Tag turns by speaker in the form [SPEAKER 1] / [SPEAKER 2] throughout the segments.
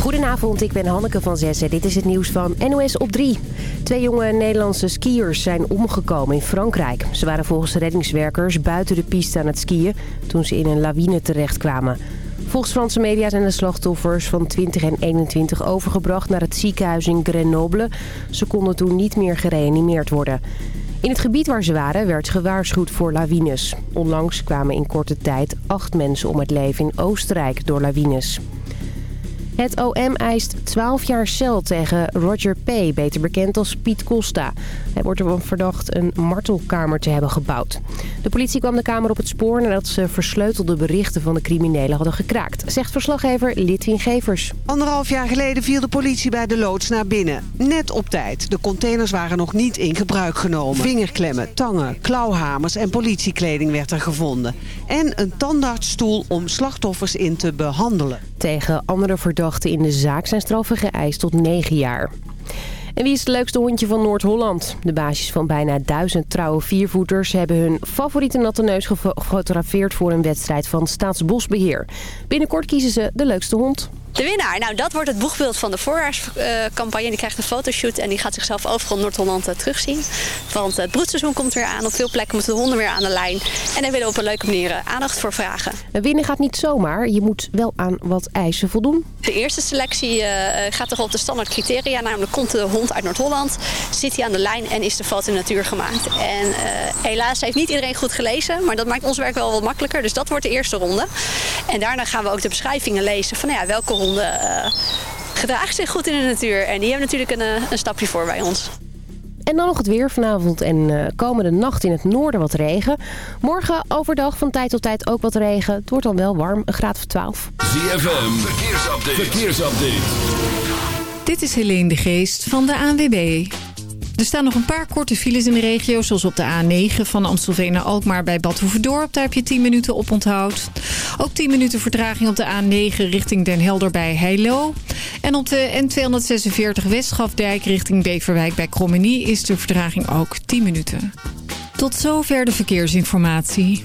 [SPEAKER 1] Goedenavond, ik ben Hanneke van Zessen. Dit is het nieuws van NOS op 3. Twee jonge Nederlandse skiers zijn omgekomen in Frankrijk. Ze waren volgens reddingswerkers buiten de piste aan het skiën... toen ze in een lawine terechtkwamen. Volgens Franse media zijn de slachtoffers van 20 en 21 overgebracht naar het ziekenhuis in Grenoble. Ze konden toen niet meer gereanimeerd worden. In het gebied waar ze waren werd gewaarschuwd voor lawines. Onlangs kwamen in korte tijd acht mensen om het leven in Oostenrijk door lawines. Het OM eist 12 jaar cel tegen Roger P., beter bekend als Piet Costa. Hij wordt ervan verdacht een martelkamer te hebben gebouwd. De politie kwam de kamer op het spoor nadat ze versleutelde berichten van de criminelen hadden gekraakt, zegt verslaggever Litwin Gevers.
[SPEAKER 2] Anderhalf jaar geleden viel de politie bij de loods naar binnen. Net op tijd. De containers waren nog niet in gebruik genomen. Vingerklemmen, tangen, klauwhamers en politiekleding werd er gevonden. En een tandartsstoel om slachtoffers in te behandelen.
[SPEAKER 1] Tegen andere verdachten in de zaak zijn straffen geëist tot 9 jaar. En wie is het leukste hondje van Noord-Holland? De baasjes van bijna duizend trouwe viervoeters hebben hun favoriete natte neus gefotografeerd voor een wedstrijd van Staatsbosbeheer. Binnenkort kiezen ze de leukste hond.
[SPEAKER 3] De winnaar, nou dat wordt het boegbeeld van de voorjaarscampagne. Die krijgt een fotoshoot en die gaat zichzelf overal Noord-Holland eh, terugzien. Want het broedseizoen komt weer aan. Op veel plekken moeten de honden weer aan de lijn. En daar willen we op een leuke manier eh, aandacht voor vragen.
[SPEAKER 1] Winnen gaat niet zomaar. Je moet wel aan wat eisen voldoen.
[SPEAKER 3] De eerste selectie gaat toch op de standaard criteria. Namelijk komt de hond uit Noord-Holland, zit hij aan de lijn en is de foto in natuur gemaakt. En uh, helaas heeft niet iedereen goed gelezen. Maar dat maakt ons werk wel wat makkelijker. Dus dat wordt de eerste ronde. En daarna gaan we ook de beschrijvingen lezen van nou ja, welke honden uh, gedragen zich goed in de natuur. En die hebben natuurlijk een, uh, een stapje voor bij ons.
[SPEAKER 1] En dan nog het weer vanavond en uh, komende nacht in het noorden wat regen. Morgen overdag van tijd tot tijd ook wat regen. Het wordt dan wel warm, een graad of 12.
[SPEAKER 4] ZFM, verkeersupdate. verkeersupdate.
[SPEAKER 5] Dit is Helene de Geest van de ANWB. Er staan nog een paar korte files in de regio, zoals op de A9 van Amstelveen naar Alkmaar bij Bad Hoeverdorp. Daar heb je 10 minuten op onthoud. Ook 10 minuten vertraging op de A9 richting Den Helder bij Heilo. En op de N246 Westschafdijk richting Beverwijk bij Krommenie is de vertraging ook 10 minuten. Tot zover de verkeersinformatie.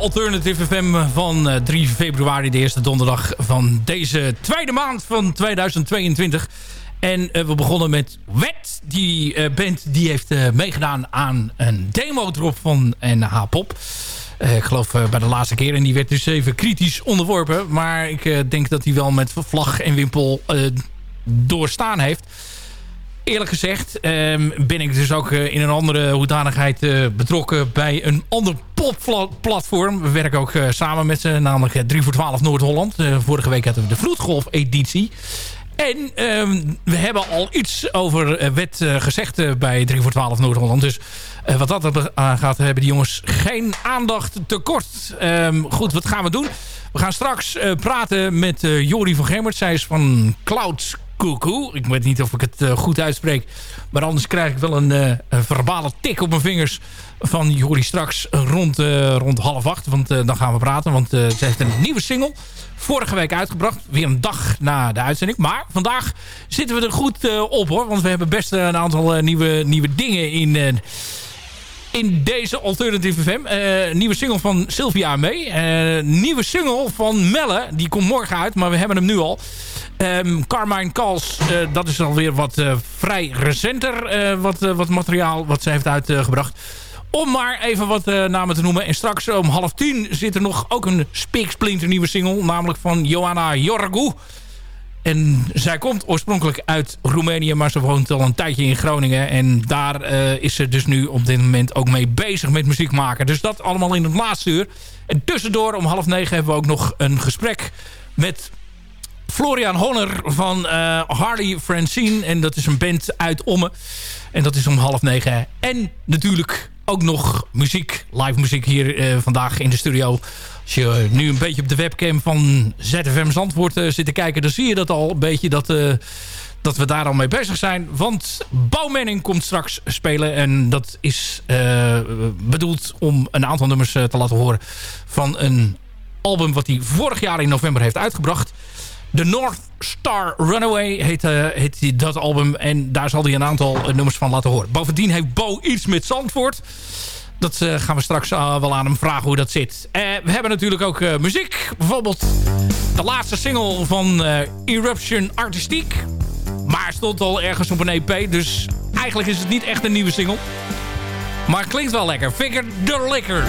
[SPEAKER 6] Alternative FM van 3 februari, de eerste donderdag van deze tweede maand van 2022. En we begonnen met Wet. Die band die heeft meegedaan aan een demo-drop van NH Pop. ik geloof bij de laatste keer. En die werd dus even kritisch onderworpen. Maar ik denk dat hij wel met vlag en wimpel doorstaan heeft eerlijk gezegd ehm, ben ik dus ook eh, in een andere hoedanigheid uh, betrokken bij een ander popplatform. We werken ook uh, samen met ze, namelijk 3 voor 12 Noord-Holland. vorige week hadden we de Vloedgolf-editie. En ehm, we hebben al iets over wet gezegd bij 3 voor 12 Noord-Holland. Dus wat dat gaat, hebben die jongens geen aandacht tekort. Um, goed, wat gaan we doen? We gaan straks praten met Jori van Gemert. Zij is van Cloud Koekoe. Ik weet niet of ik het uh, goed uitspreek. Maar anders krijg ik wel een, een verbale tik op mijn vingers van Jori straks rond, uh, rond half acht. Want dan gaan we praten. Want ze heeft een nieuwe single vorige week uitgebracht. Weer een dag na de uitzending. Maar vandaag zitten we er goed op hoor. Want we hebben best een aantal nieuwe, nieuwe dingen in in deze Alternative FM. Nieuwe single van Sylvia mee. Nieuwe single van Melle. Die komt morgen uit, maar we hebben hem nu al. Um, Carmine Kals, uh, dat is alweer wat vrij recenter. wat, wat materiaal wat ze heeft uitgebracht. Om maar even wat namen te noemen. En straks om half tien zit er nog ook een spiksplinter nieuwe single. Namelijk van Johanna Jorgu. En zij komt oorspronkelijk uit Roemenië, maar ze woont al een tijdje in Groningen. En daar is ze dus nu op dit moment ook mee bezig met muziek maken. Dus dat allemaal in het laatste uur. En tussendoor om half negen hebben we ook nog een gesprek met Florian Honner van uh, Harley Francine. En dat is een band uit Ommen. En dat is om half negen. En natuurlijk ook nog muziek, live muziek hier uh, vandaag in de studio als je nu een beetje op de webcam van ZFM Zandvoort zit te kijken... dan zie je dat al een beetje dat, dat we daar al mee bezig zijn. Want Bouwmenning komt straks spelen. En dat is bedoeld om een aantal nummers te laten horen... van een album wat hij vorig jaar in november heeft uitgebracht. The North Star Runaway heet, heet dat album. En daar zal hij een aantal nummers van laten horen. Bovendien heeft Bo iets met Zandvoort... Dat uh, gaan we straks uh, wel aan hem vragen hoe dat zit. Uh, we hebben natuurlijk ook muziek. Bijvoorbeeld de laatste single van Eruption Artistiek. Maar stond al ergens op een EP. Dus eigenlijk is het niet echt een nieuwe single. Maar klinkt wel lekker. Figure the Liquor.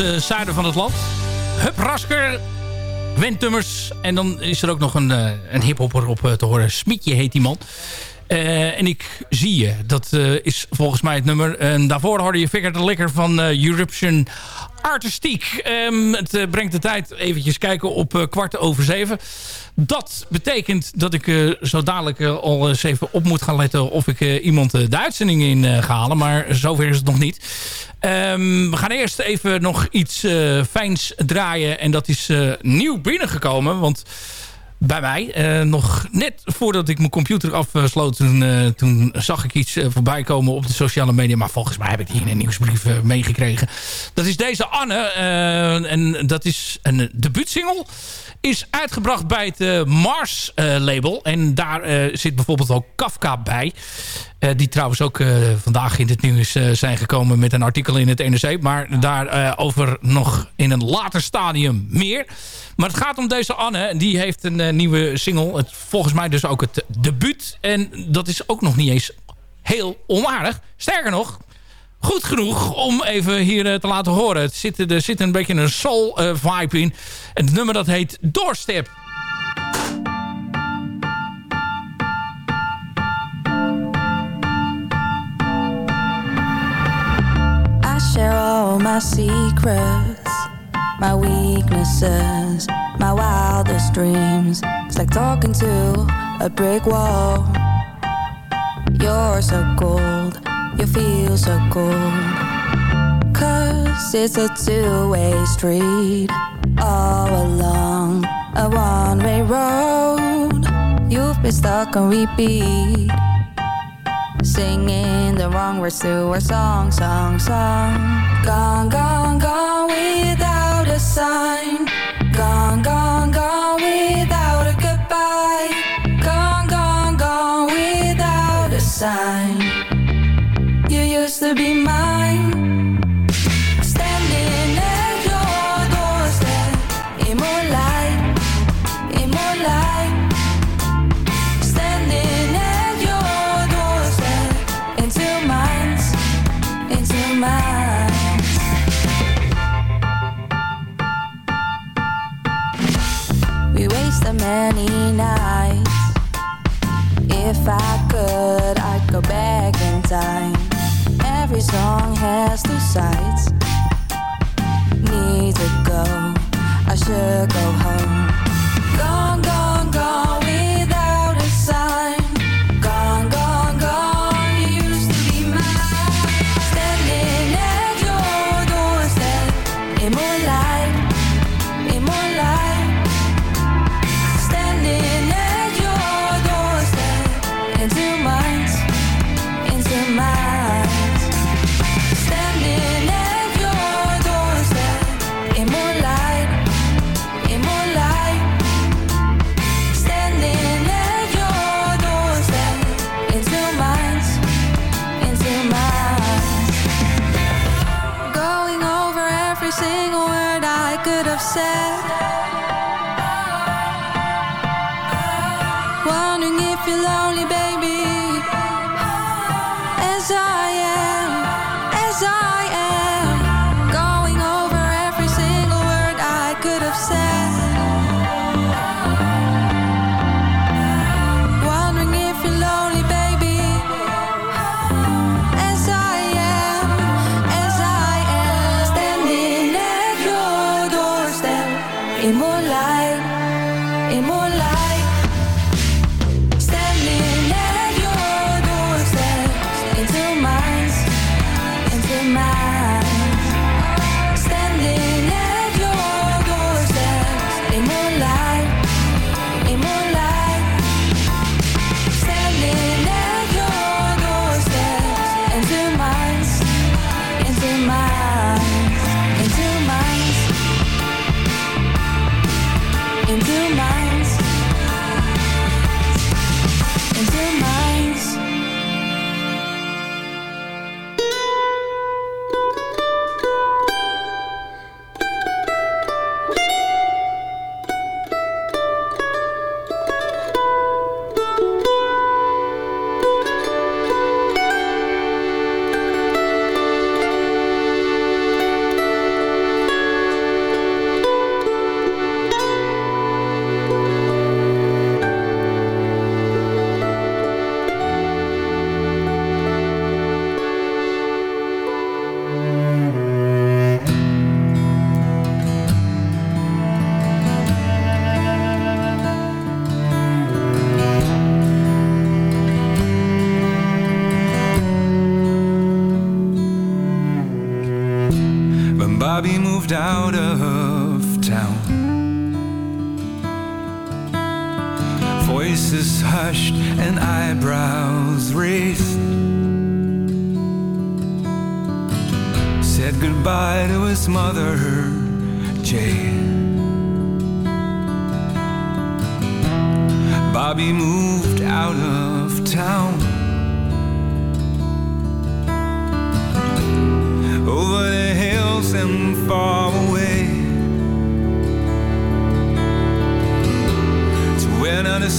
[SPEAKER 6] Eh, zuiden van het land. Hup Rasker. En dan is er ook nog een, eh, een hiphopper op eh, te horen. Smietje heet die man. En ik zie je. Dat is volgens mij het nummer. En daarvoor hoorde je Figure the Liquor van eh Eruption Artistiek. Ehm, het brengt de tijd eventjes kijken op kwart over zeven. Dat betekent dat ik eh, zo dadelijk eh, al eens even op moet gaan letten... of ik eh, iemand de uitzending in ga halen. Maar zover is het nog niet. Ehm, we gaan eerst even nog iets fijns draaien. En dat is nieuw binnengekomen. Want bij mij. Eh, nog net voordat ik mijn computer afsloot, toen, eh, toen zag ik iets eh, voorbij komen op de sociale media. Maar volgens mij heb ik in een nieuwsbrief meegekregen. Dat is deze Anne. en dat is een debuutsingle. Is uitgebracht bij het Mars label. En daar zit bijvoorbeeld ook Kafka bij. Eh, die trouwens ook eh, vandaag in het nieuws eh, zijn gekomen met een artikel in het NRC. Maar daarover nog in een later stadium meer. Maar het gaat om deze Anne. Die heeft een nieuwe single. Het, volgens mij dus ook het debuut. En dat is ook nog niet eens heel onaardig. Sterker nog, goed genoeg om even hier te laten horen. Het zit, er zit een beetje een soul vibe in. En het nummer dat heet Doorstep.
[SPEAKER 7] Share all my secrets, my weaknesses, my wildest dreams. It's like talking to a brick wall. You're so cold, you feel so cold. Cause it's a two-way street, all along a one-way road. You've been stuck on repeat. Singing the wrong words to our song, song, song. Gone, gone, gone without a sign. Gone, gone, gone without a goodbye. Gone, gone, gone without a sign. You used to be mine. Many nights. If I could, I'd go back in time. Every song has two sides. Need to go, I should go home.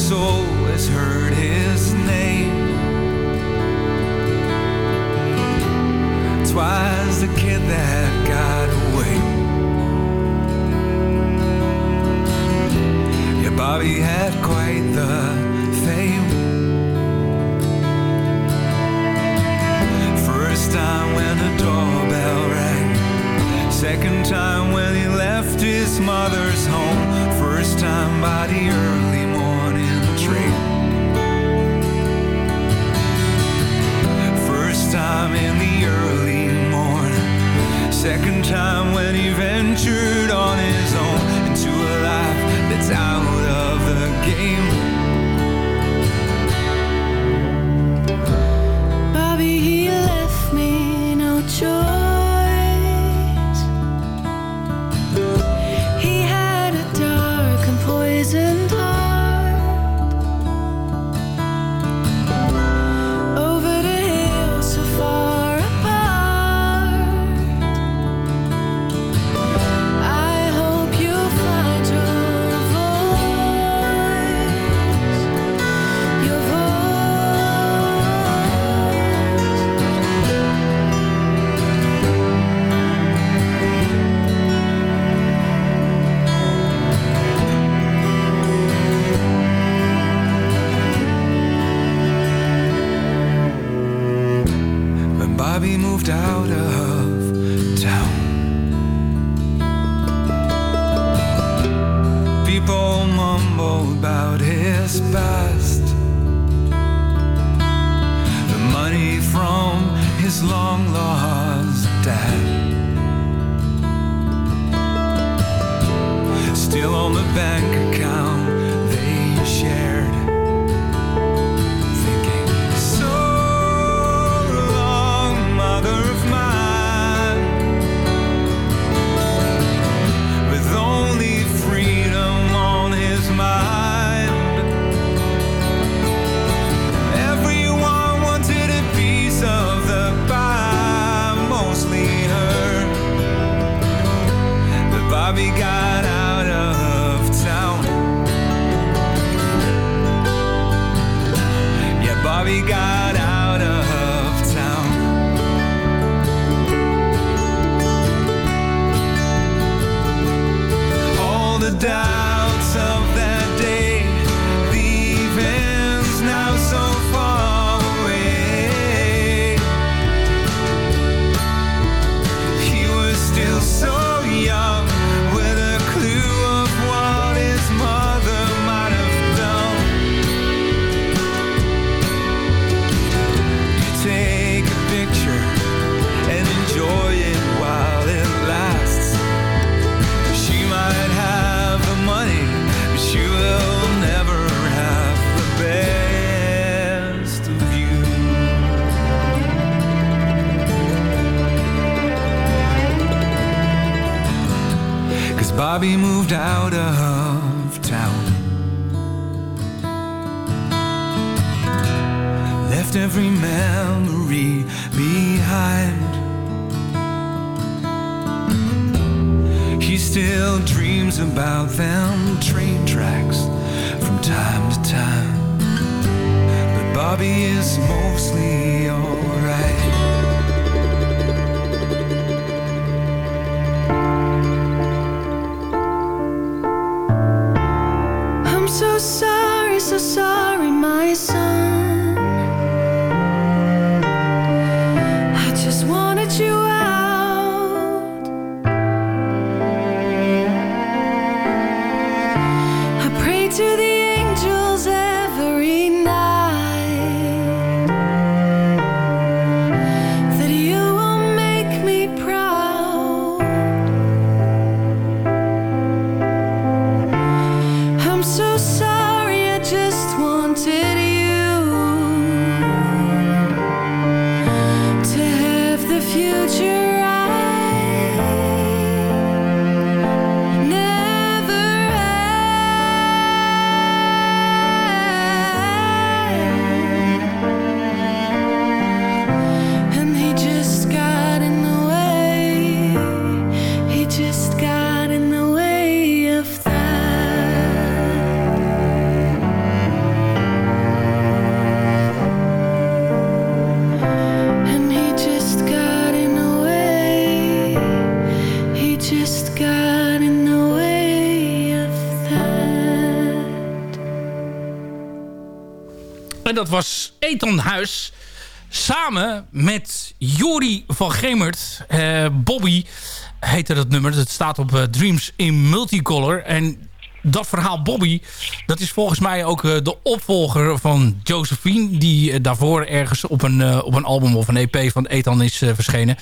[SPEAKER 8] soul has heard his name. Twice the kid that got away. Yeah, Bobby had quite the fame. First time when the doorbell rang. Second time when he left his mother's home. First time by the early time in the early morn. Second time when he ventured on his own into a life that's out of the game. bank But Bobby
[SPEAKER 9] is mostly alright.
[SPEAKER 6] Dat was Ethan Huis. Samen met Jori van Gemert. Eh, Bobby heette dat nummer. Dat staat op eh, Dreams in Multicolor. En dat verhaal Bobby... dat is volgens mij ook eh, de opvolger van Josephine... die daarvoor ergens op een, op een album of een EP van Ethan is verschenen.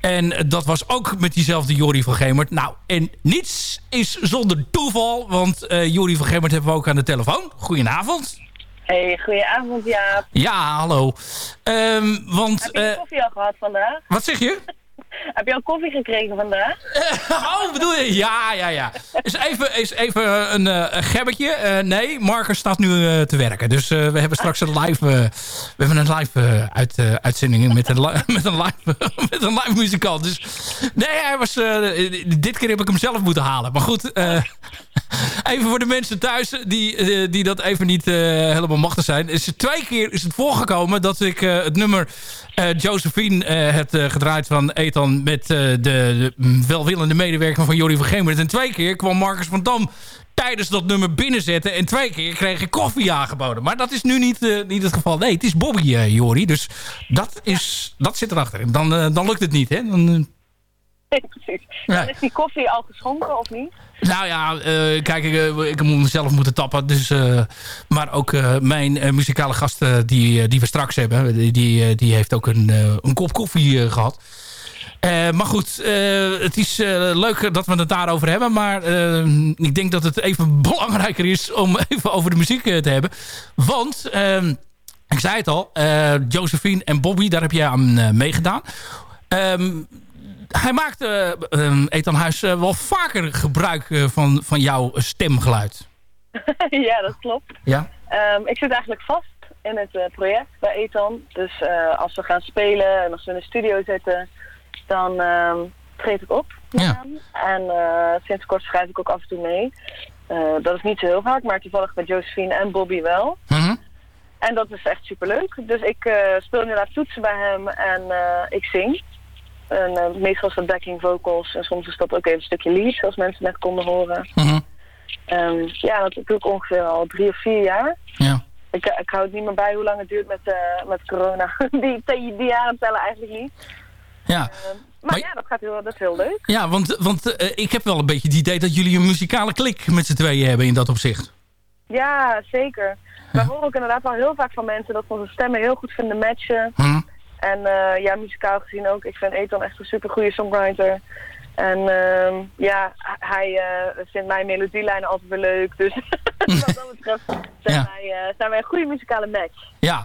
[SPEAKER 6] En dat was ook met diezelfde Jori van Gemert. Nou, en niets is zonder toeval... want Jori van Gemert hebben we ook aan de telefoon. Goedenavond.
[SPEAKER 10] Hey, goedenavond Jaap.
[SPEAKER 6] Ja, hallo. Ehm, want...
[SPEAKER 10] Heb je
[SPEAKER 6] eh,
[SPEAKER 10] koffie al gehad vandaag?
[SPEAKER 6] wat zeg je?
[SPEAKER 10] Heb je al koffie gekregen vandaag?
[SPEAKER 6] oh, bedoel je? Ja, ja, ja. Is even, is even een, eh, een gebbetje. Eh, nee, Marcus staat nu eh, te werken. Dus eh, we hebben straks een live, eh, we hebben een live eh, uit, eh, uitzending met een, met, een live, met een live muzikant. Dus nee, hij was, eh, dit keer heb ik hem zelf moeten halen. Maar goed, eh, even voor de mensen thuis die, eh, die dat even niet eh, helemaal machtig zijn. Is twee keer is het voorgekomen dat ik eh, het nummer eh, Josephine eh, heb eh, gedraaid van Ethan met de, de welwillende medewerker van Jorie van Gemert. En twee keer kwam Marcus van Dam tijdens dat nummer binnenzetten. En twee keer kreeg ik koffie aangeboden. Maar dat is nu niet, niet het geval. Nee, het is Bobby, Jori. Dus dat, is, dat zit erachter. En Dan, dan lukt het niet, hè? Dan,
[SPEAKER 10] Nee, precies.
[SPEAKER 6] Ja.
[SPEAKER 10] Dan is die koffie al geschonken of niet?
[SPEAKER 6] Nou ja, eh, kijk, ik, eh, ik moet mezelf moeten tappen. Dus, eh, maar ook mijn muzikale gast die, die we straks hebben... die, die, heeft ook een, een kop koffie eh, gehad. Eh, maar goed, het is leuk dat we het daarover hebben. Maar ik denk dat het even belangrijker is om even over de muziek te hebben. Want, ik zei het al, Josephine en Bobby, daar heb jij aan meegedaan. Ehm, hij maakt, eh ehm, Ethan Huis, eh, wel vaker gebruik eh, van, van jouw stemgeluid.
[SPEAKER 10] ja, dat klopt.
[SPEAKER 6] Ja?
[SPEAKER 10] Ehm, ik zit eigenlijk vast in het project bij Ethan. Dus als we gaan spelen en als we in de studio zitten, dan ehm treed ik op. met
[SPEAKER 6] Ja.
[SPEAKER 10] En sinds kort schrijf ik ook af en toe mee. Dat is niet zo heel vaak, maar toevallig bij Josephine en Bobby wel.
[SPEAKER 6] Mhm.
[SPEAKER 10] En dat is echt superleuk. Dus ik speel inderdaad toetsen bij hem en ik zing. En eh, meestal is dat backing vocals en soms is dat ook even een stukje lead, zoals mensen net konden horen.
[SPEAKER 6] Mhm.
[SPEAKER 10] Ja, dat doe ik ongeveer al drie of vier jaar.
[SPEAKER 6] Ja.
[SPEAKER 10] Ik, ik hou het niet meer bij hoe lang het duurt met, eh, met corona. die, die, die jaren tellen eigenlijk niet.
[SPEAKER 6] Ja.
[SPEAKER 10] Maar,
[SPEAKER 6] Maar-
[SPEAKER 10] ja, dat, gaat heel, dat is heel leuk.
[SPEAKER 6] Ja, want, want eh, ik heb wel een beetje het idee dat jullie een muzikale klik met z'n tweeën hebben in dat opzicht.
[SPEAKER 10] Ja, zeker. We horen ook inderdaad wel heel vaak van mensen dat onze stemmen heel goed vinden matchen.
[SPEAKER 6] Hm?
[SPEAKER 10] En eh, ja, muzikaal gezien ook. Ik vind Ethan echt een super goede songwriter. En ehm, ja, hij eh, vindt mijn melodielijnen altijd weer leuk. Dus wat dat betreft zijn,
[SPEAKER 6] Ja.
[SPEAKER 10] wij, eh, zijn wij een goede muzikale match.
[SPEAKER 6] Ja.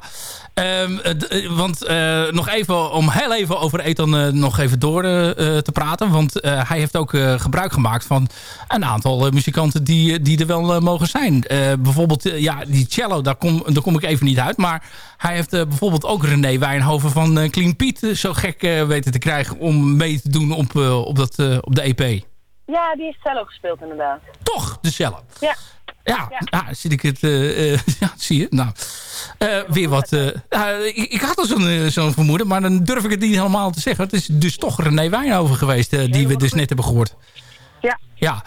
[SPEAKER 6] Ehm, eh, eh, want eh, nog even, om heel even over Ethan nog even door eh, te praten. Want hij heeft ook gebruik gemaakt van een aantal muzikanten die, die er wel mogen zijn. Bijvoorbeeld, ja, die cello, daar kom, daar kom ik even niet uit. Maar hij heeft bijvoorbeeld ook René Wijnhoven van Clean Piet zo gek weten te krijgen om mee te doen op, op, dat, op de EP.
[SPEAKER 10] Ja, die heeft cello gespeeld inderdaad.
[SPEAKER 6] Toch, de cello.
[SPEAKER 10] Ja.
[SPEAKER 6] Ja, ja. zit ik het... eh, eh, ja, zie je. Nou, eh, weer wat... ik, ik had al zo'n vermoeden, maar dan durf ik het niet helemaal te zeggen. Het is dus toch René Wijnhoven geweest, die we dus net hebben gehoord.
[SPEAKER 10] Ja.
[SPEAKER 6] Ja.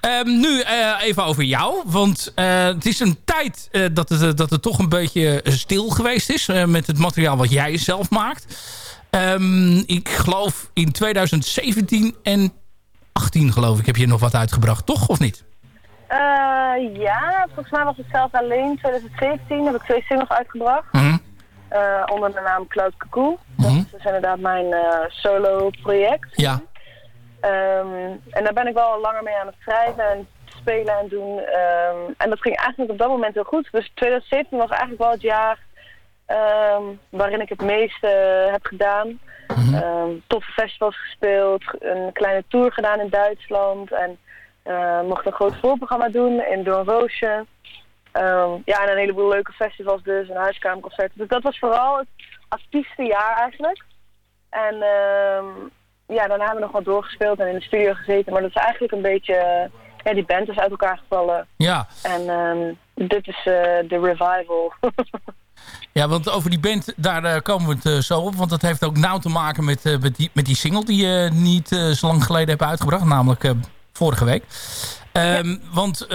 [SPEAKER 6] Ehm, nu even over jou. Want het is een tijd dat, het, dat het toch een beetje stil geweest is... met het materiaal wat jij zelf maakt. Ehm, ik geloof in 2017 en 18 geloof ik heb je nog wat uitgebracht, toch? Of niet?
[SPEAKER 10] Eh, ja, volgens mij was het zelfs alleen 2017 heb ik twee singles uitgebracht.
[SPEAKER 6] Mhm.
[SPEAKER 10] Eh, onder de naam Cloud Cuckoo. Dat is dus inderdaad mijn eh, solo project.
[SPEAKER 6] Ja.
[SPEAKER 10] Ehm, en daar ben ik wel al langer mee aan het schrijven en spelen en doen. Ehm, en dat ging eigenlijk op dat moment heel goed. Dus 2017 was eigenlijk wel het jaar ehm, waarin ik het meeste heb gedaan. Ehm, toffe festivals gespeeld, een kleine tour gedaan in Duitsland. En eh, mocht een groot voorprogramma doen in Doornroosje. Ehm ja, en een heleboel leuke festivals dus, en huiskamerconcerten. Dus dat was vooral het actiefste jaar eigenlijk. En ehm, ja, daarna hebben we nog wat doorgespeeld en in de studio gezeten. Maar dat is eigenlijk een beetje... ja, die band is uit elkaar gevallen.
[SPEAKER 6] Ja.
[SPEAKER 10] En dit is eh, de revival.
[SPEAKER 6] Ja, want over die band, daar eh, komen we het eh, zo op. Want dat heeft ook nauw te maken met, eh, met, die, met die single die je niet zo lang geleden hebt uitgebracht. Namelijk vorige week. Ehm, Want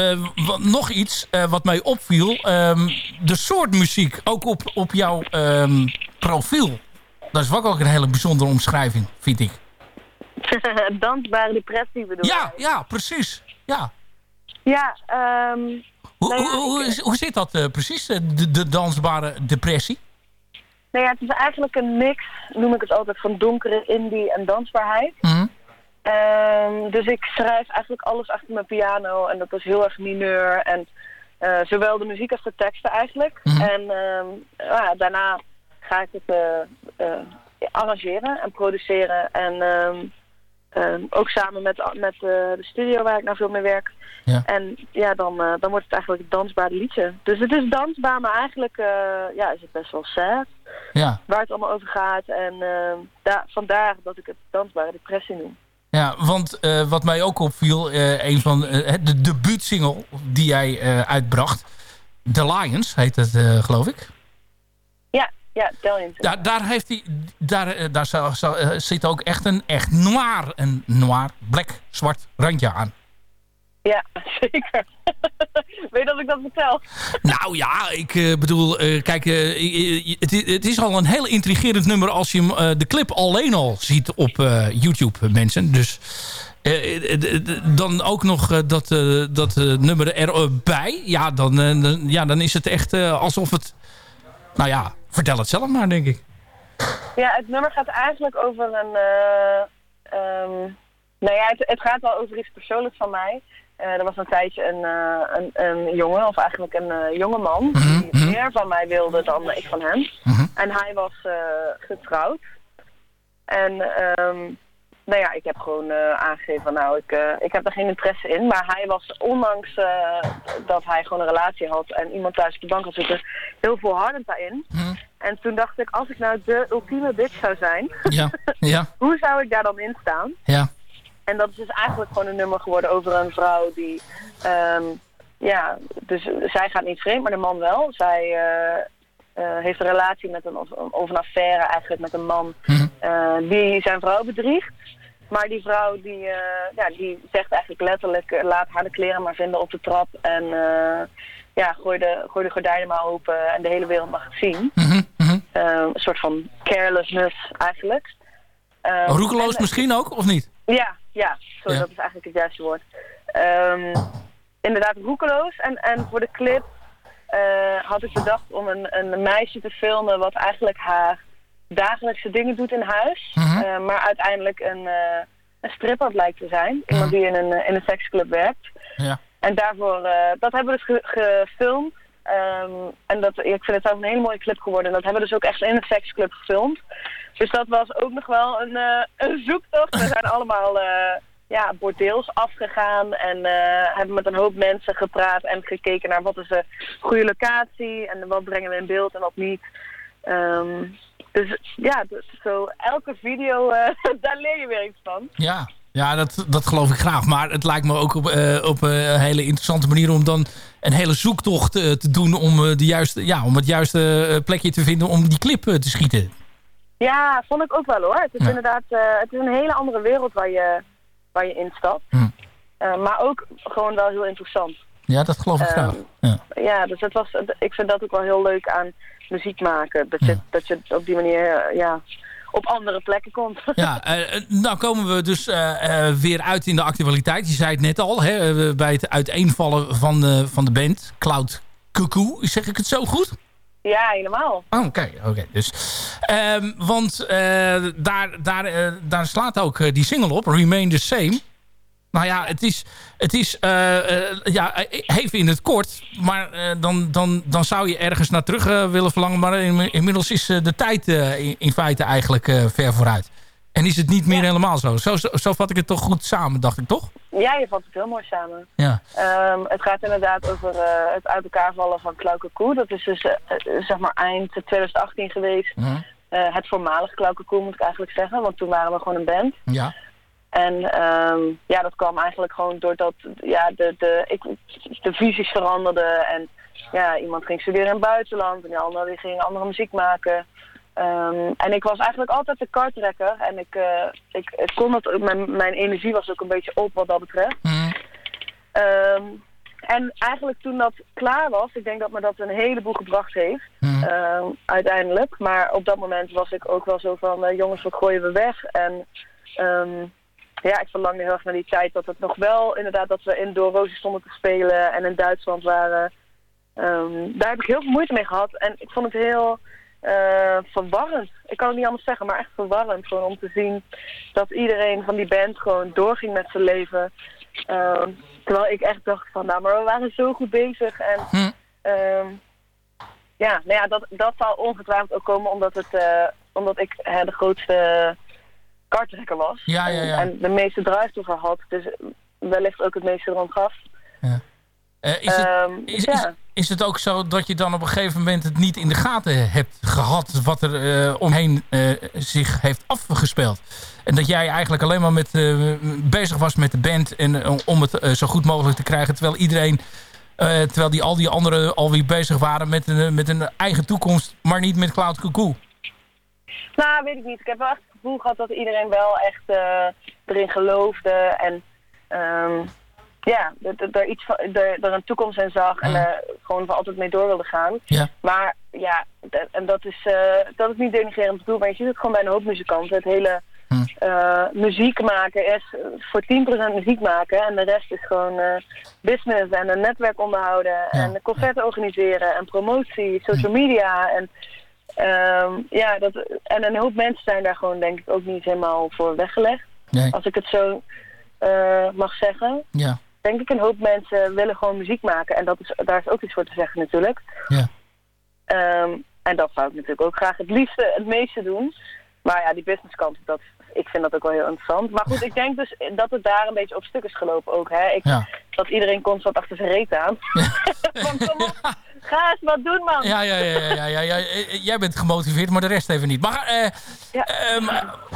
[SPEAKER 6] nog iets wat mij opviel. ehm, de soort muziek, ook op, op jouw ehm, profiel. Dat is ook ook een hele bijzondere omschrijving, vind ik.
[SPEAKER 10] Dansbare depressie bedoel
[SPEAKER 6] Ja, ja, precies. Ja.
[SPEAKER 10] Ja, ehm
[SPEAKER 6] Hoe,
[SPEAKER 10] nou ja,
[SPEAKER 6] hoe,
[SPEAKER 10] ik-
[SPEAKER 6] zit dat eh, precies, eh, de, de dansbare depressie?
[SPEAKER 10] Nou ja, het is eigenlijk een mix, noem ik het altijd, van donkere indie en dansbaarheid.
[SPEAKER 6] Mhm.
[SPEAKER 10] Ehm, dus ik schrijf eigenlijk alles achter mijn piano en dat is heel erg mineur. En eh, zowel de muziek als de teksten eigenlijk. En ehm, nou ja, daarna ga ik het arrangeren en produceren. En ehm, ehm, ook samen met, met eh, de studio waar ik nou veel mee werk.
[SPEAKER 6] Ja.
[SPEAKER 10] En ja, dan, eh, dan wordt het eigenlijk een dansbaar liedje. Dus het is dansbaar, maar eigenlijk eh, ja, is het best wel sad
[SPEAKER 6] Ja.
[SPEAKER 10] waar het allemaal over gaat. En ehm, daar vandaar dat ik het dansbare depressie noem.
[SPEAKER 6] Ja, want wat mij ook opviel, een van de debuutsingle die jij uitbracht, The Lions heet het, geloof ik.
[SPEAKER 10] Ja, ja.
[SPEAKER 6] Daar, heeft hij, daar, eh, daar zou- eh, zit ook echt een echt noir, een noir, black, zwart randje aan.
[SPEAKER 10] Ja, zeker. Weet dat ik dat vertel?
[SPEAKER 6] Nou ja, ik eh, bedoel, kijk, het, het is al een heel intrigerend nummer als je hem, de clip alleen al ziet op YouTube, mensen. Dus dan ook nog dat, dat nummer erbij. Ja dan, ja, dan is het echt alsof het... Nou ja, vertel het zelf maar, denk ik.
[SPEAKER 10] Ja, het nummer gaat eigenlijk over een... ehm, nou ja, het, het gaat wel over iets persoonlijks van mij. Eh, er was een tijdje een, eh, een, een jongen, of eigenlijk een eh, jonge man, die meer van mij wilde dan ik van hem. En hij was getrouwd. En ehm, nou ja, ik heb gewoon eh, aangegeven van nou, ik, eh, ik heb er geen interesse in. Maar hij was, ondanks eh, dat hij gewoon een relatie had en iemand thuis op de bank had zitten, heel volhardend daarin. En toen dacht ik, als ik nou de ultieme bitch zou zijn,
[SPEAKER 6] Ja, ja,
[SPEAKER 10] hoe zou ik daar dan in staan?
[SPEAKER 6] ja.
[SPEAKER 10] En dat is dus eigenlijk gewoon een nummer geworden over een vrouw die... ehm, ja, dus zij gaat niet vreemd, maar de man wel. Zij heeft een relatie met een, of, of een affaire eigenlijk met een man eh, die zijn vrouw bedriegt. Maar die vrouw die, eh, ja, die zegt eigenlijk letterlijk, eh, laat haar de kleren maar vinden op de trap. En eh, ja, gooi de, gooi de gordijnen maar open en de hele wereld mag het zien. Eh, een soort van carelessness eigenlijk.
[SPEAKER 6] Roekeloos
[SPEAKER 10] en-
[SPEAKER 6] misschien ook, of niet?
[SPEAKER 10] ja, ja, sorry,
[SPEAKER 6] Ja.
[SPEAKER 10] dat is eigenlijk het juiste woord. Ehm, inderdaad, roekeloos. En, en voor de clip had ik bedacht om een, een meisje te filmen wat eigenlijk haar dagelijkse dingen doet in huis. Eh, maar uiteindelijk een, eh, een stripper blijkt te zijn. Iemand die in een, eh, in een seksclub werkt.
[SPEAKER 6] Ja.
[SPEAKER 10] En daarvoor, dat hebben we dus ge- gefilmd. Ehm, en dat, ik vind het zelf een hele mooie clip geworden. En dat hebben we dus ook echt in een seksclub gefilmd. Dus dat was ook nog wel een, een zoektocht. We zijn allemaal ja, bordeels afgegaan en hebben met een hoop mensen gepraat en gekeken naar wat is de goede locatie en wat brengen we in beeld en wat niet. Ehm, dus ja, dus zo elke video, eh, daar leer je weer iets van.
[SPEAKER 6] Ja, ja dat, dat geloof ik graag. Maar het lijkt me ook op, eh, op een hele interessante manier... om dan een hele zoektocht eh, te doen... Om, eh, de juiste, ja, om het juiste eh, plekje te vinden om die clip eh, te schieten.
[SPEAKER 10] Ja, vond ik ook wel hoor. Het is
[SPEAKER 6] Ja.
[SPEAKER 10] inderdaad eh, het is een hele andere wereld waar je, waar je instapt.
[SPEAKER 6] Hm.
[SPEAKER 10] Eh, maar ook gewoon wel heel interessant.
[SPEAKER 6] Ja, dat geloof ik
[SPEAKER 10] Ehm,
[SPEAKER 6] graag. Ja.
[SPEAKER 10] Ja, dus het was, ik vind dat ook wel heel leuk aan muziek maken. Dat je, dat je op die manier eh, ja, op andere plekken komt.
[SPEAKER 6] Ja, eh, nou komen we dus weer uit in de actualiteit. Je zei het net al, hè, bij het uiteenvallen van de, van de band. Cloud Cuckoo, zeg ik het zo goed?
[SPEAKER 10] ja, helemaal.
[SPEAKER 6] Oh, Oké, oké. Dus, ehm, want daar, daar, daar slaat ook die single op, Remain the Same. Nou ja, het is, het is eh, eh, ja, even in het kort. Maar eh, dan, dan, dan zou je ergens naar terug willen verlangen. Maar in- inmiddels is de tijd in, in feite eigenlijk ver vooruit. En is het niet meer helemaal zo. zo. Zo zo vat ik het toch goed samen, dacht ik toch?
[SPEAKER 10] Ja, je vat het heel mooi samen.
[SPEAKER 6] Ja.
[SPEAKER 10] Ehm, het gaat inderdaad over het uit elkaar vallen van Klauke Koe. Dat is dus zeg maar eind 2018 geweest.
[SPEAKER 6] Mhm.
[SPEAKER 10] Het voormalig Klauke Koe moet ik eigenlijk zeggen. Want toen waren we gewoon een band.
[SPEAKER 6] Ja.
[SPEAKER 10] En ehm, ja, dat kwam eigenlijk gewoon doordat ja, de, de, ik, de visies veranderden. En ja, iemand ging studeren in het buitenland en de ander die ging andere muziek maken. Ehm, en ik was eigenlijk altijd de kartrekker. En ik, eh, ik, ik kon het, mijn, mijn energie was ook een beetje op wat dat betreft. Ehm, en eigenlijk toen dat klaar was, ik denk dat me dat een heleboel gebracht heeft. ehm, uiteindelijk. Maar op dat moment was ik ook wel zo van, eh, jongens, wat gooien we weg? En ja, ik verlangde heel erg naar die tijd dat het nog wel, inderdaad, dat we in Doorrozen stonden te spelen en in Duitsland waren. Ehm, daar heb ik heel veel moeite mee gehad. En ik vond het heel eh, verwarrend. Ik kan het niet anders zeggen, maar echt verwarrend. Gewoon om te zien dat iedereen van die band gewoon doorging met zijn leven. Ehm, terwijl ik echt dacht van, nou, maar we waren zo goed bezig. En ehm, ja, nou ja, dat, dat zal ongetwijfeld ook komen omdat, het, eh, omdat ik eh, de grootste karttrekker was.
[SPEAKER 6] Ja, ja, ja.
[SPEAKER 10] En, de meeste drive had. Dus wellicht ook het meeste rond gaf.
[SPEAKER 6] Eh, is, het,
[SPEAKER 10] Ehm,
[SPEAKER 6] is,
[SPEAKER 10] ja.
[SPEAKER 6] is, is het ook zo dat je dan op een gegeven moment het niet in de gaten hebt gehad wat er eh, omheen eh, zich heeft afgespeeld? En dat jij eigenlijk alleen maar met, eh, bezig was met de band en eh, om het eh, zo goed mogelijk te krijgen, terwijl iedereen, eh, terwijl die al die anderen alweer bezig waren met een, met een eigen toekomst, maar niet met Cloud Cuckoo.
[SPEAKER 10] Nou, weet ik niet. Ik heb wel echt gevoel gehad dat iedereen wel echt eh, erin geloofde. En ehm, ja, er- er- iets van, er, er een toekomst in zag en er gewoon voor altijd mee door wilde gaan.
[SPEAKER 6] Ja.
[SPEAKER 10] Maar ja, en dat is, eh, dat is niet denigrerend bedoeld, maar je ziet het gewoon bij een hoop muzikanten. Het hele eh, muziek maken is voor 10% muziek maken en de rest is gewoon business en een netwerk onderhouden en concerten organiseren en promotie, social media en Ehm, ja, dat, en een hoop mensen zijn daar gewoon denk ik ook niet helemaal voor weggelegd.
[SPEAKER 6] Nee.
[SPEAKER 10] Als ik het zo eh, mag zeggen.
[SPEAKER 6] Ja.
[SPEAKER 10] Denk ik een hoop mensen willen gewoon muziek maken. En dat is, daar is ook iets voor te zeggen natuurlijk.
[SPEAKER 6] Ja.
[SPEAKER 10] Ehm, en dat zou ik natuurlijk ook graag het liefste het meeste doen. Maar ja, die businesskant, dat, ik vind dat ook wel heel interessant. Maar goed, ik denk dus dat het daar een beetje op stuk is gelopen ook. Hè? Ik,
[SPEAKER 6] Ja.
[SPEAKER 10] Dat iedereen constant achter zijn reet aan. Op, ga eens wat doen man.
[SPEAKER 6] Ja, ja, ja, ja, ja, ja, ja. Eh, Jij bent gemotiveerd, maar de rest even niet. Maar eh, ehm,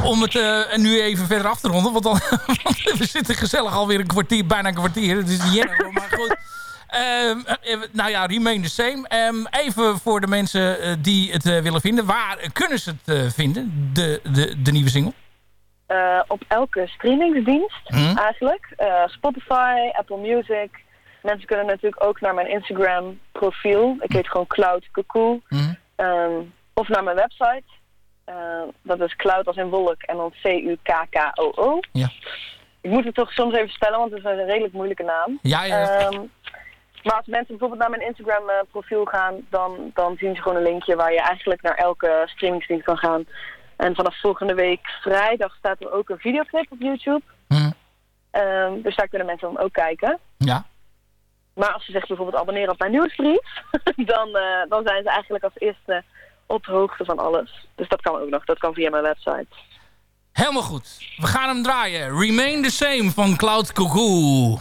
[SPEAKER 6] om het eh, nu even verder af te ronden, want, dan, want we zitten gezellig alweer een kwartier, bijna een kwartier. Het is niet erg, maar goed. Ehm, eh, nou ja, remain the same. Ehm, even voor de mensen eh, die het eh, willen vinden. Waar kunnen ze het eh, vinden, de, de, de nieuwe single?
[SPEAKER 10] Eh, op elke streamingsdienst
[SPEAKER 6] Hm.
[SPEAKER 10] eigenlijk. Eh, Spotify, Apple Music. Mensen kunnen natuurlijk ook naar mijn Instagram profiel. Ik heet gewoon Cloud Cuckoo. Ehm, of naar mijn website. Eh, dat is Cloud als in wolk en dan C-U-K-K-O-O.
[SPEAKER 6] Ja.
[SPEAKER 10] Ik moet het toch soms even spellen, want het is een redelijk moeilijke naam.
[SPEAKER 6] Ja, ja.
[SPEAKER 10] Ehm, maar als mensen bijvoorbeeld naar mijn Instagram eh, profiel gaan, dan, dan zien ze gewoon een linkje waar je eigenlijk naar elke streamingsdienst kan gaan. En vanaf volgende week vrijdag staat er ook een videoclip op YouTube.
[SPEAKER 6] Hm.
[SPEAKER 10] Ehm, dus daar kunnen mensen dan ook kijken.
[SPEAKER 6] Ja.
[SPEAKER 10] Maar als ze zich bijvoorbeeld abonneren op mijn nieuwsbrief, dan, eh, dan zijn ze eigenlijk als eerste op de hoogte van alles. Dus dat kan ook nog. Dat kan via mijn website.
[SPEAKER 7] Helemaal goed. We gaan hem draaien. Remain the Same van Cloud Cuckoo.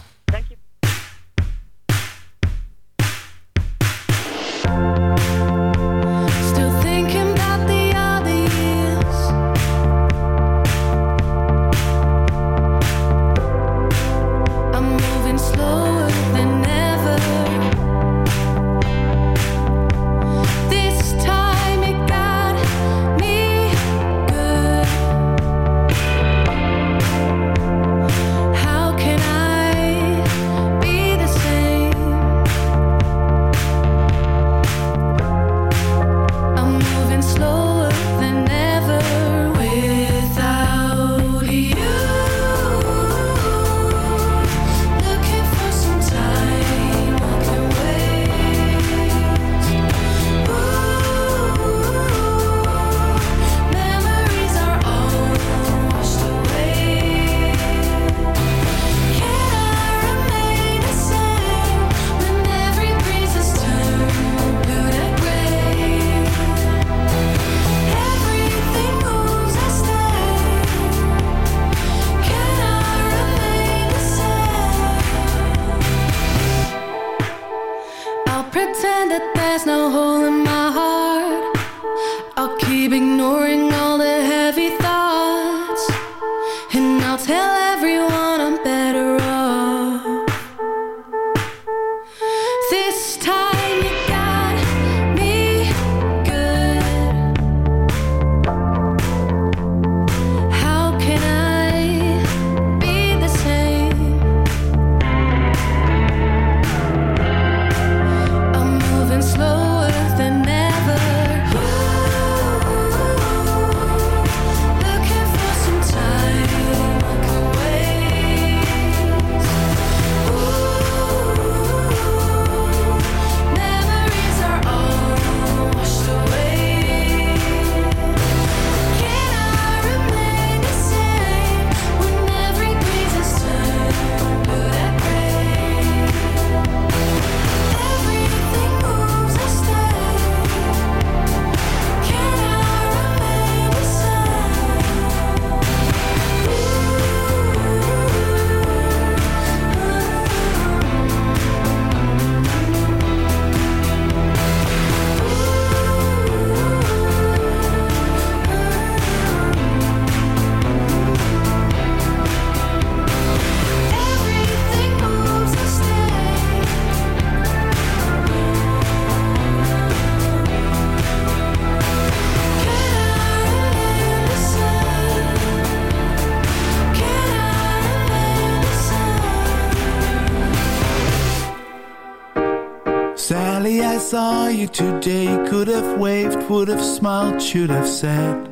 [SPEAKER 8] Would have smiled, should have said.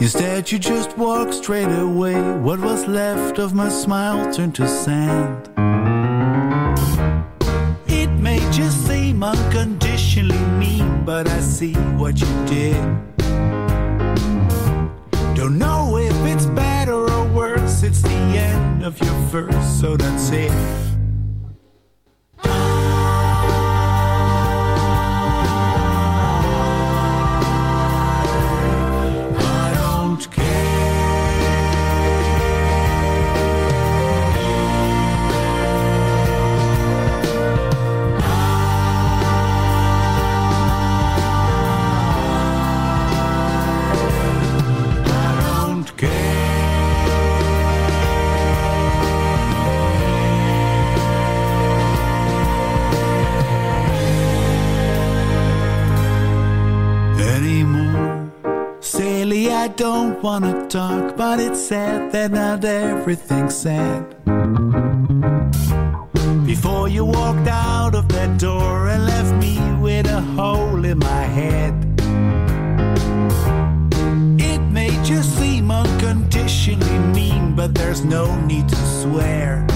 [SPEAKER 8] Instead, you just walked straight away. What was left of my smile turned to sand. It may just seem unconditionally mean, but I see what you did. I don't wanna talk, but it's sad that not everything's sad. Before you walked out of that door and left me with a hole in my head. It made you seem unconditionally mean, but there's no need to swear.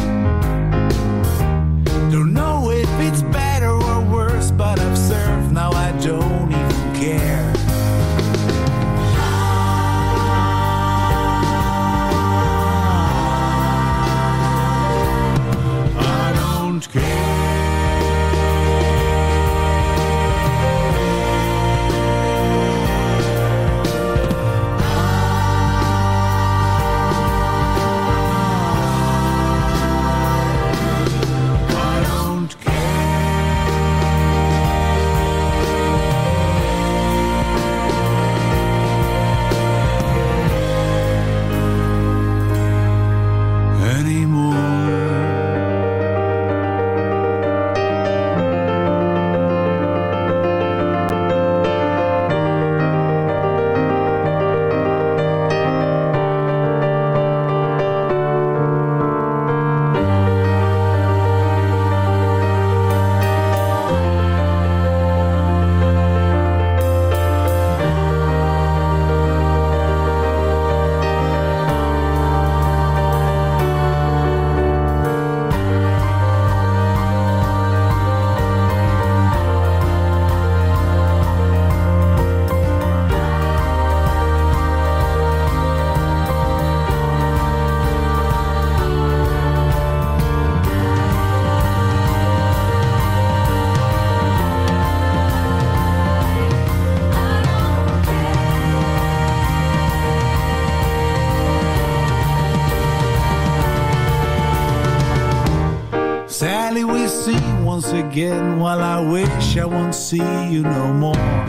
[SPEAKER 8] Again. While I wish I won't see you no more.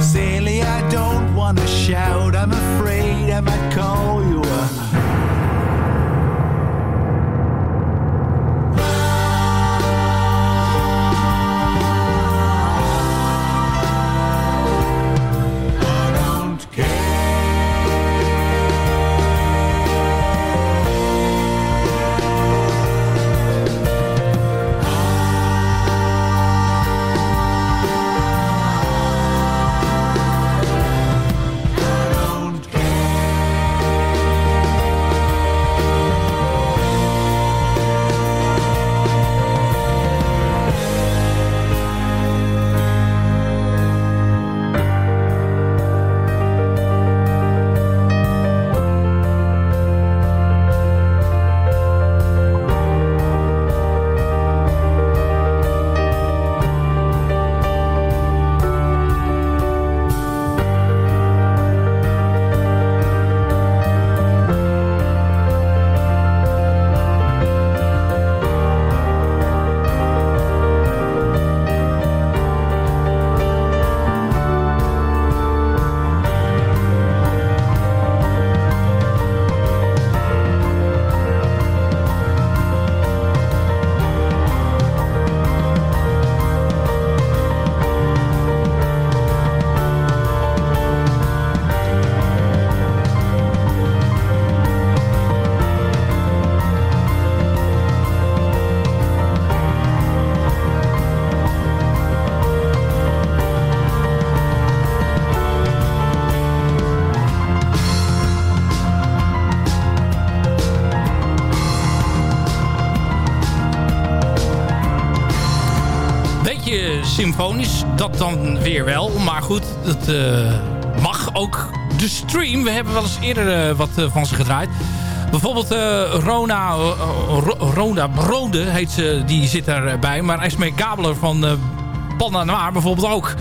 [SPEAKER 8] Silly, I don't wanna shout. I'm afraid I might call you a
[SPEAKER 6] symfonisch, dat dan weer wel. Maar goed, dat eh, mag ook de stream. We hebben wel eens eerder eh, wat eh, van ze gedraaid. Bijvoorbeeld Rona, Ro- Rona Brode heet ze, die zit daarbij. Maar Esme Gabeler van Panda Noir bijvoorbeeld ook.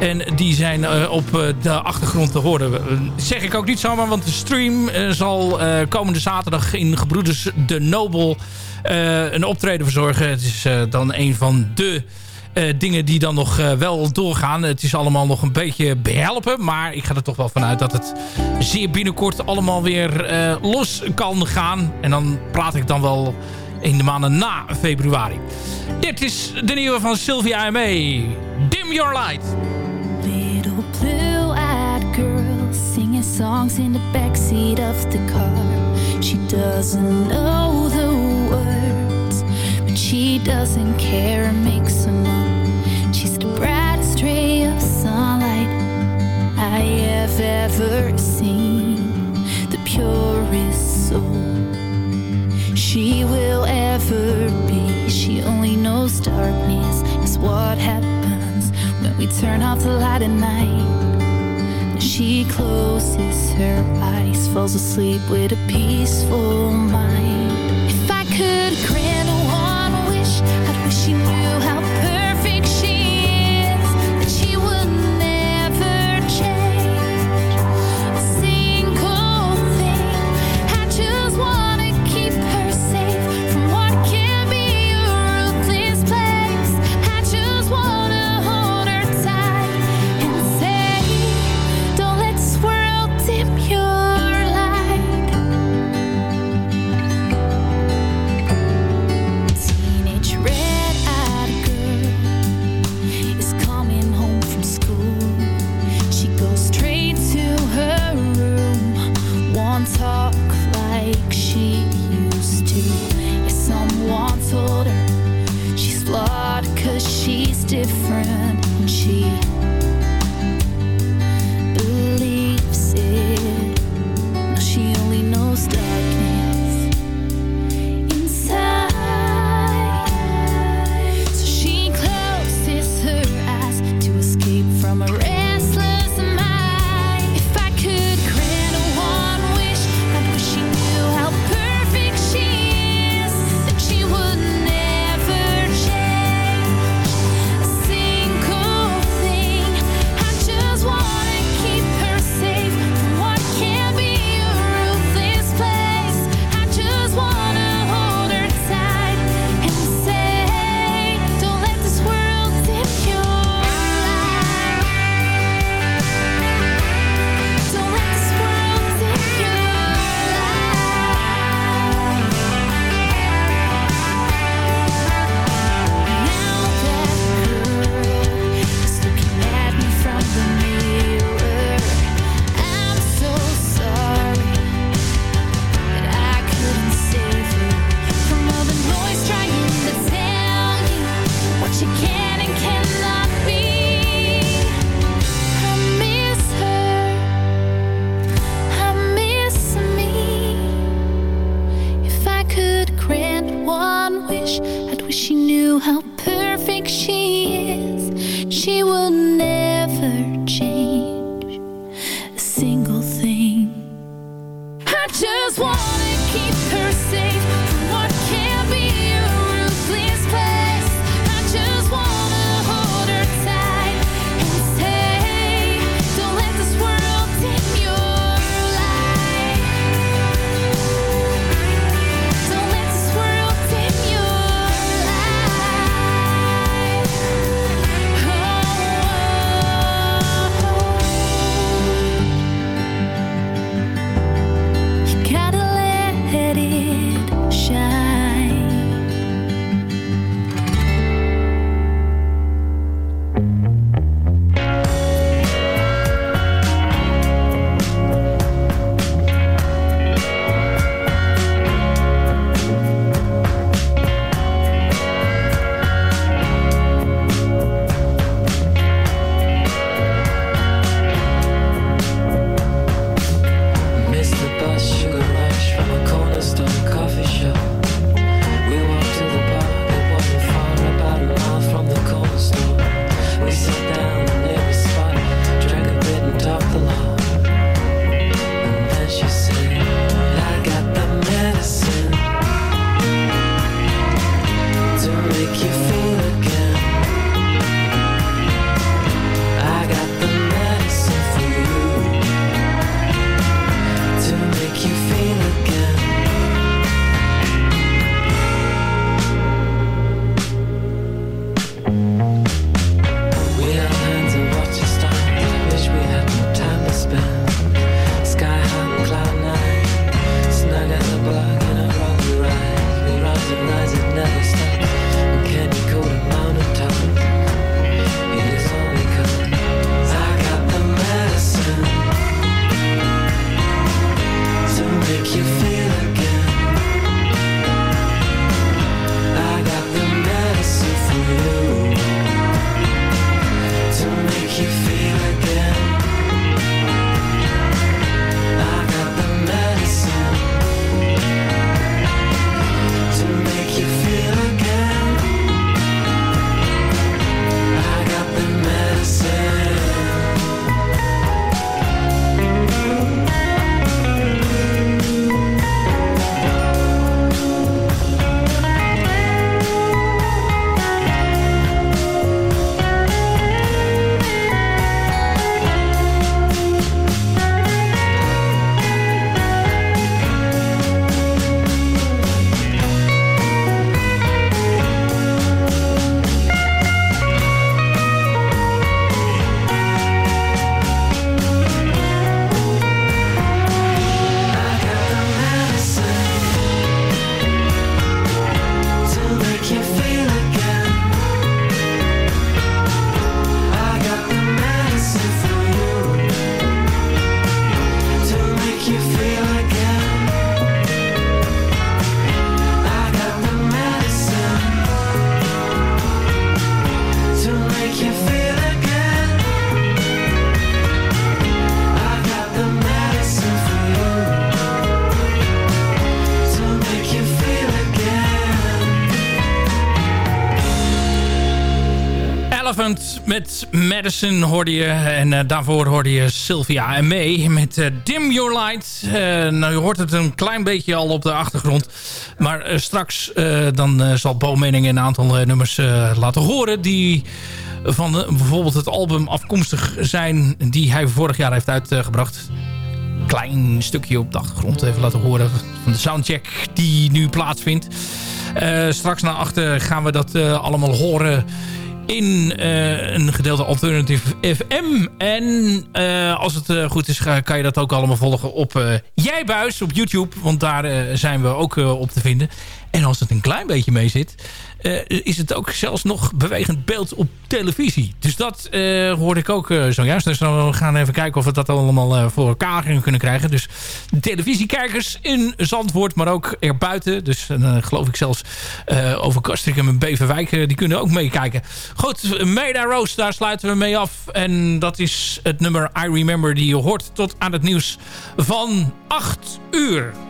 [SPEAKER 6] En die zijn op de achtergrond te horen. Zeg ik ook niet zomaar, want de stream zal komende zaterdag in Gebroeders de Nobel een optreden verzorgen. Het is dan een van de eh, dingen die dan nog eh, wel doorgaan. Het is allemaal nog een beetje behelpen. Maar ik ga er toch wel vanuit dat het zeer binnenkort allemaal weer eh, los kan gaan. En dan praat ik dan wel in de maanden na februari. Dit is de nieuwe van Sylvia M.A. Dim Your Light.
[SPEAKER 7] Little blue-eyed girl singing songs in the backseat of the car. She doesn't know the words, but she doesn't care and makes them I have ever seen, the purest soul she will ever be. She only knows darkness is what happens when we turn off the light at night. She closes her eyes, falls asleep with a peaceful mind. If I could Madison hoorde je. En uh, daarvoor hoorde je Sylvia en May met uh, Dim Your Light. Uh, nou, je hoort het een klein beetje al op de achtergrond. Maar straks dan zal Bo Menning een aantal nummers laten horen... die van bijvoorbeeld het album afkomstig zijn... die hij vorig jaar heeft uitgebracht klein stukje op de achtergrond even laten horen van de soundcheck die nu plaatsvindt. Straks naar achter gaan we dat allemaal horen in uh, een gedeelte Alternative FM. En als het goed is, kan je dat ook allemaal volgen op Jijbuis op YouTube. Want daar zijn we ook op te vinden. En als het een klein beetje mee zit... Uh, is het ook zelfs nog bewegend beeld op televisie. Dus dat uh, hoorde ik ook uh, zojuist. Dus we gaan even kijken of we dat allemaal voor elkaar kunnen krijgen. Dus televisiekijkers in Zandvoort, maar ook erbuiten. Dus geloof ik zelfs over Kastrikum en Beverwijk. die kunnen ook meekijken. Goed, Meda Rose, daar sluiten we mee af. En dat is het nummer I Remember die je hoort tot aan het nieuws van 8 uur.